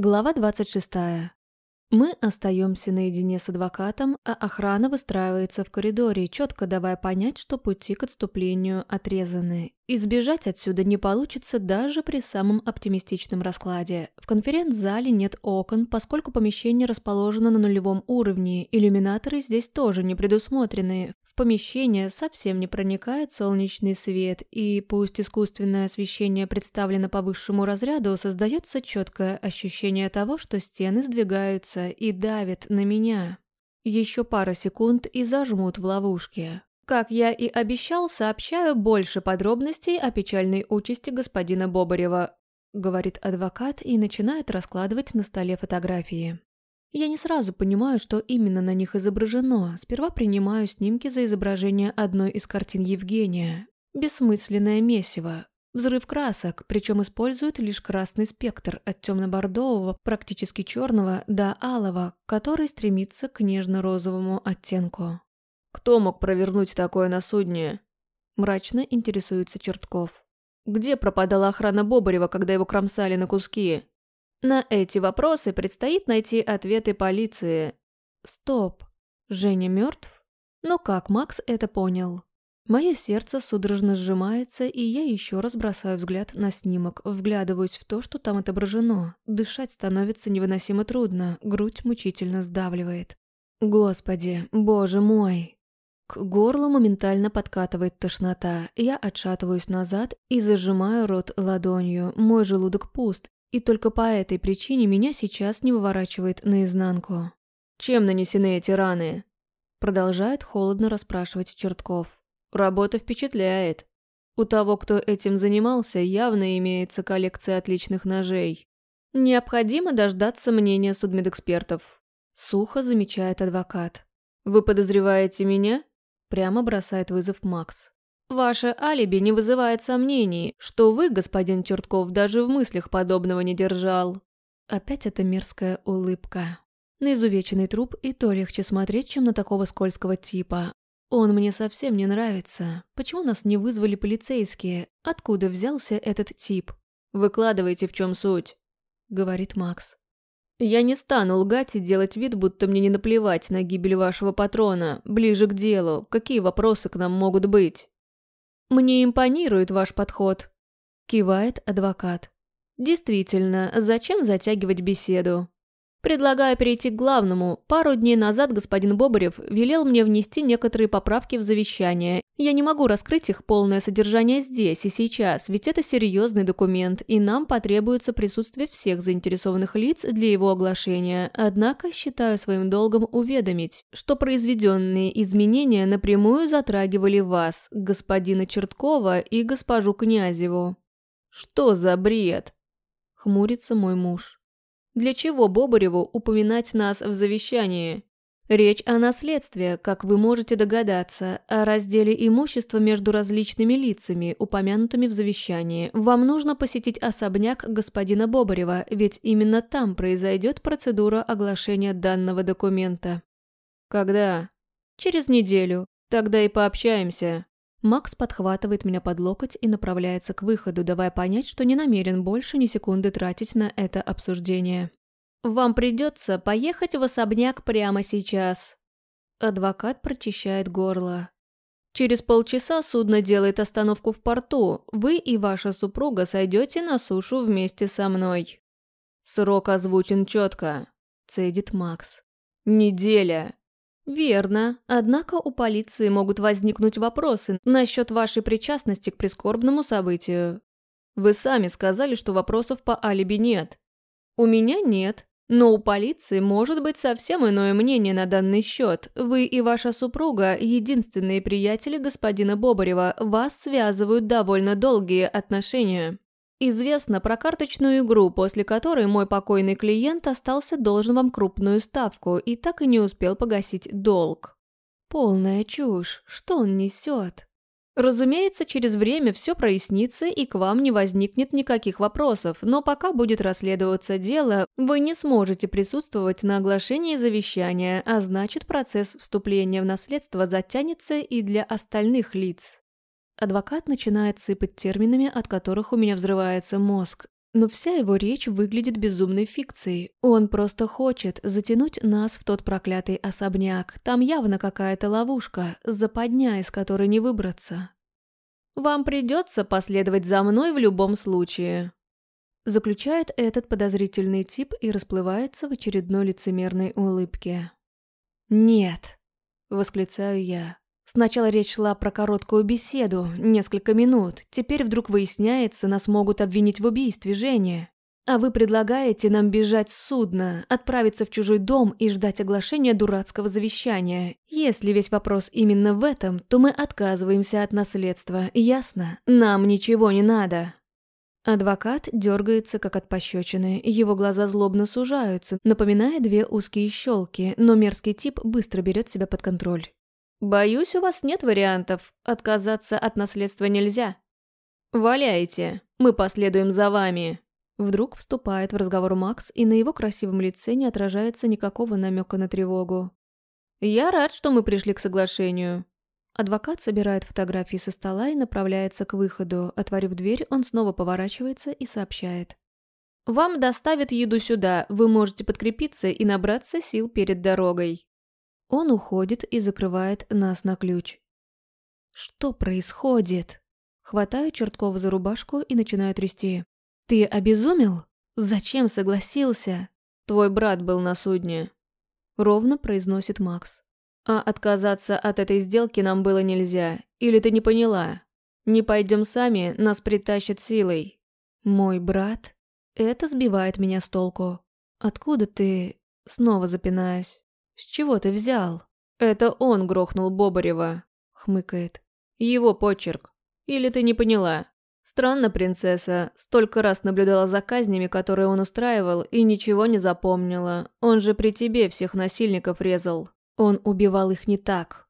Глава 26. Мы остаемся наедине с адвокатом, а охрана выстраивается в коридоре, четко давая понять, что пути к отступлению отрезаны. Избежать отсюда не получится даже при самом оптимистичном раскладе. В конференц-зале нет окон, поскольку помещение расположено на нулевом уровне, иллюминаторы здесь тоже не предусмотрены помещение совсем не проникает солнечный свет, и пусть искусственное освещение представлено по высшему разряду, создается четкое ощущение того, что стены сдвигаются и давят на меня. Еще пара секунд и зажмут в ловушке. Как я и обещал, сообщаю больше подробностей о печальной участи господина Бобарева, говорит адвокат и начинает раскладывать на столе фотографии. Я не сразу понимаю, что именно на них изображено. Сперва принимаю снимки за изображение одной из картин Евгения. Бессмысленное месиво. Взрыв красок, причем используют лишь красный спектр от темно-бордового, практически черного, до алого, который стремится к нежно-розовому оттенку. «Кто мог провернуть такое на судне?» Мрачно интересуется Чертков. «Где пропадала охрана Бобарева, когда его кромсали на куски?» На эти вопросы предстоит найти ответы полиции. Стоп. Женя мертв? Но как Макс это понял? Мое сердце судорожно сжимается, и я еще раз бросаю взгляд на снимок, вглядываюсь в то, что там отображено. Дышать становится невыносимо трудно, грудь мучительно сдавливает. Господи, боже мой! К горлу моментально подкатывает тошнота. Я отшатываюсь назад и зажимаю рот ладонью. Мой желудок пуст, и только по этой причине меня сейчас не выворачивает наизнанку. «Чем нанесены эти раны?» Продолжает холодно расспрашивать Чертков. «Работа впечатляет. У того, кто этим занимался, явно имеется коллекция отличных ножей. Необходимо дождаться мнения судмедэкспертов». Сухо замечает адвокат. «Вы подозреваете меня?» Прямо бросает вызов Макс. Ваше алиби не вызывает сомнений, что вы, господин Чертков, даже в мыслях подобного не держал. Опять эта мерзкая улыбка. На изувеченный труп и то легче смотреть, чем на такого скользкого типа. Он мне совсем не нравится. Почему нас не вызвали полицейские? Откуда взялся этот тип? Выкладывайте, в чем суть, говорит Макс. Я не стану лгать и делать вид, будто мне не наплевать на гибель вашего патрона. Ближе к делу. Какие вопросы к нам могут быть? «Мне импонирует ваш подход», – кивает адвокат. «Действительно, зачем затягивать беседу? Предлагаю перейти к главному. Пару дней назад господин Бобарев велел мне внести некоторые поправки в завещание. Я не могу раскрыть их полное содержание здесь и сейчас, ведь это серьезный документ, и нам потребуется присутствие всех заинтересованных лиц для его оглашения. Однако считаю своим долгом уведомить, что произведенные изменения напрямую затрагивали вас, господина Черткова и госпожу Князеву. «Что за бред?» – хмурится мой муж. Для чего Бобареву упоминать нас в завещании? Речь о наследстве, как вы можете догадаться, о разделе имущества между различными лицами, упомянутыми в завещании. Вам нужно посетить особняк господина Бобарева, ведь именно там произойдет процедура оглашения данного документа. Когда? Через неделю. Тогда и пообщаемся. Макс подхватывает меня под локоть и направляется к выходу, давая понять, что не намерен больше ни секунды тратить на это обсуждение. «Вам придется поехать в особняк прямо сейчас». Адвокат прочищает горло. «Через полчаса судно делает остановку в порту. Вы и ваша супруга сойдете на сушу вместе со мной». «Срок озвучен четко», – цедит Макс. «Неделя». «Верно. Однако у полиции могут возникнуть вопросы насчет вашей причастности к прискорбному событию. Вы сами сказали, что вопросов по алиби нет. У меня нет. Но у полиции может быть совсем иное мнение на данный счет. Вы и ваша супруга – единственные приятели господина Бобарева. Вас связывают довольно долгие отношения. Известно про карточную игру, после которой мой покойный клиент остался должен вам крупную ставку и так и не успел погасить долг. Полная чушь. Что он несет? Разумеется, через время все прояснится и к вам не возникнет никаких вопросов, но пока будет расследоваться дело, вы не сможете присутствовать на оглашении завещания, а значит процесс вступления в наследство затянется и для остальных лиц. Адвокат начинает сыпать терминами, от которых у меня взрывается мозг. но вся его речь выглядит безумной фикцией. Он просто хочет затянуть нас в тот проклятый особняк. Там явно какая-то ловушка, западня, из которой не выбраться. «Вам придется последовать за мной в любом случае», заключает этот подозрительный тип и расплывается в очередной лицемерной улыбке. «Нет», — восклицаю я. Сначала речь шла про короткую беседу, несколько минут. Теперь вдруг выясняется, нас могут обвинить в убийстве Жени. А вы предлагаете нам бежать с судна, отправиться в чужой дом и ждать оглашения дурацкого завещания. Если весь вопрос именно в этом, то мы отказываемся от наследства, ясно? Нам ничего не надо. Адвокат дергается, как от пощечины, его глаза злобно сужаются, напоминая две узкие щелки, но мерзкий тип быстро берет себя под контроль. «Боюсь, у вас нет вариантов. Отказаться от наследства нельзя. Валяйте, мы последуем за вами». Вдруг вступает в разговор Макс, и на его красивом лице не отражается никакого намека на тревогу. «Я рад, что мы пришли к соглашению». Адвокат собирает фотографии со стола и направляется к выходу. Отворив дверь, он снова поворачивается и сообщает. «Вам доставят еду сюда, вы можете подкрепиться и набраться сил перед дорогой». Он уходит и закрывает нас на ключ. Что происходит? Хватаю Черткова за рубашку и начинаю трясти. Ты обезумел? Зачем согласился? Твой брат был на судне. Ровно произносит Макс. А отказаться от этой сделки нам было нельзя. Или ты не поняла? Не пойдем сами, нас притащат силой. Мой брат? Это сбивает меня с толку. Откуда ты... Снова запинаюсь. «С чего ты взял?» «Это он грохнул Бобарева», — хмыкает. «Его почерк. Или ты не поняла?» Странно, принцесса, столько раз наблюдала за казнями, которые он устраивал, и ничего не запомнила. Он же при тебе всех насильников резал. Он убивал их не так.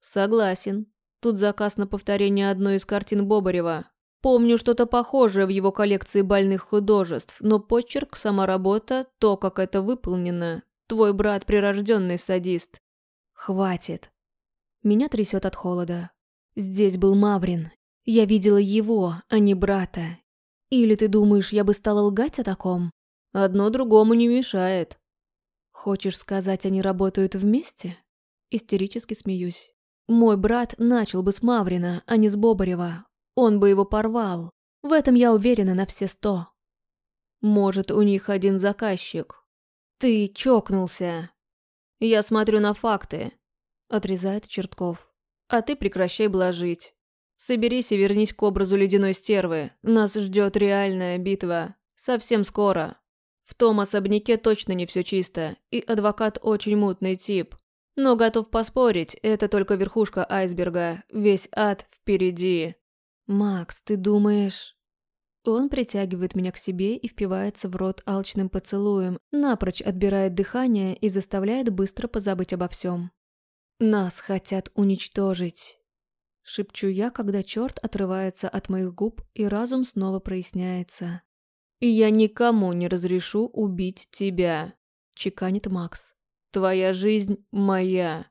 Согласен. Тут заказ на повторение одной из картин Бобарева. Помню что-то похожее в его коллекции больных художеств, но почерк, сама работа, то, как это выполнено, Твой брат прирожденный садист. Хватит. Меня трясет от холода. Здесь был Маврин. Я видела его, а не брата. Или ты думаешь, я бы стала лгать о таком? Одно другому не мешает. Хочешь сказать, они работают вместе? Истерически смеюсь. Мой брат начал бы с Маврина, а не с Бобарева. Он бы его порвал. В этом я уверена на все сто. Может, у них один заказчик, «Ты чокнулся!» «Я смотрю на факты», — отрезает Чертков. «А ты прекращай блажить. Соберись и вернись к образу ледяной стервы. Нас ждет реальная битва. Совсем скоро. В том особняке точно не все чисто, и адвокат очень мутный тип. Но готов поспорить, это только верхушка айсберга. Весь ад впереди». «Макс, ты думаешь...» Он притягивает меня к себе и впивается в рот алчным поцелуем, напрочь отбирает дыхание и заставляет быстро позабыть обо всем. «Нас хотят уничтожить!» Шепчу я, когда черт отрывается от моих губ и разум снова проясняется. «И я никому не разрешу убить тебя», — чеканит Макс. «Твоя жизнь моя».